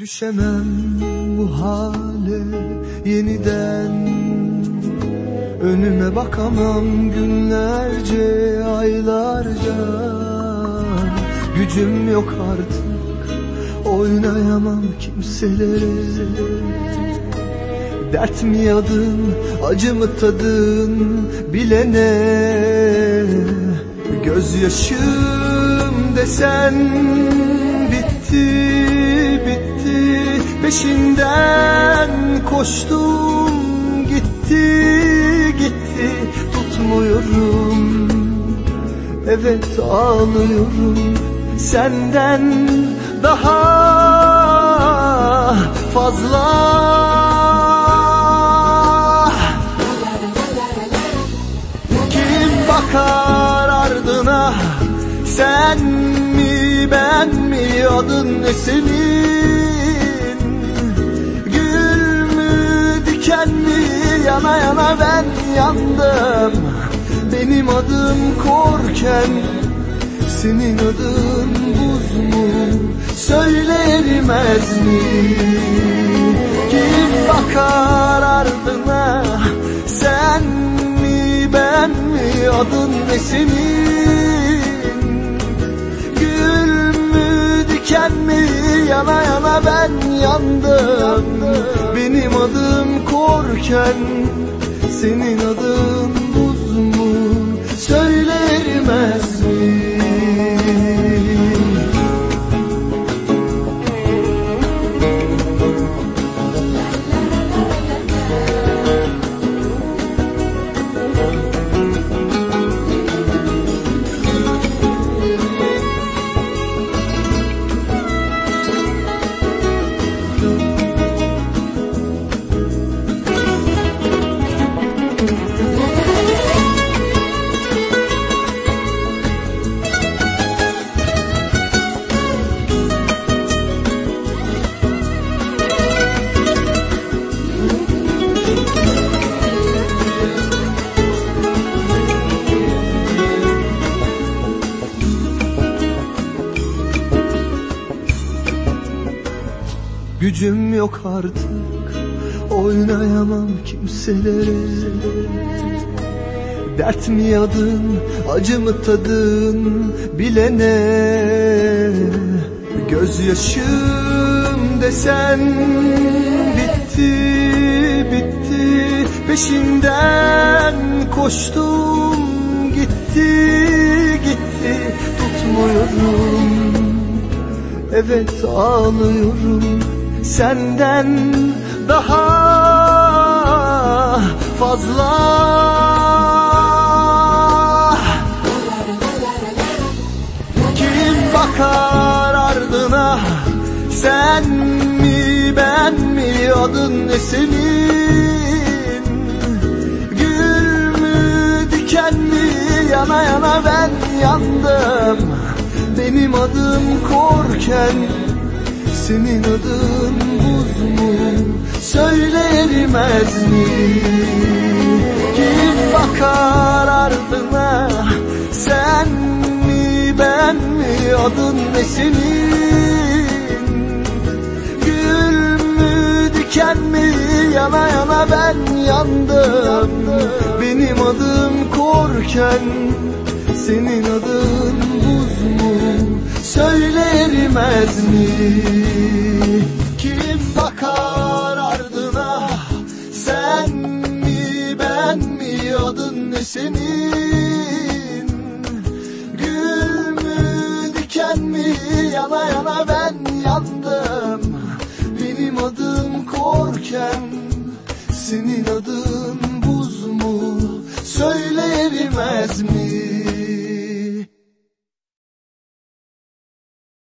Düşemem bu hale yeniden. Önüme bakamam günlerce, aylarca. Gücüm yok artık, oynayamam kimselere. Dert mi yadın, acı mı tadın bilene? Gözyaşım desen bitti, Peşinden koştum gitti, gitti. Tutmuyorum, evet ağlıyorum. Senden daha fazla. Kim bakar ardına? Sen mi ben mi? Adın ne senin yana yana ben yandım. Benim adım korken Senin adın buz mu? Söyle erimez mi? Kim bakar ardına Sen mi ben mi? Adın ne senin? Gül mü diken mi? Yana yana ben yandım Benim adım korken Senin adın Gücüm yok artık. Oynayamam kimselere. Dert mi yadın Acı mı tadın Bilene? Gözyaşım desen Bitti bitti. Peşinden koştum Gitti gitti. Tutmuyorum. Evet ağlıyorum senden daha fazla. Kim bakar ardına? Sen mi ben mi? Adın ne senin? Gül mü diken mi? Yana yana ben yandım. Benim adım korken senin adın Söyle erimez mi? Kim bakar ardına. Sen mi ben mi? Adın ne senin? Gül mü diken mi? Yana yana ben yandım. Benim adım korken Senin adın buz mu? Söyle erimez mi senin. Gül mü diken mi? Yana yana ben yandım. Benim adım korken Senin adın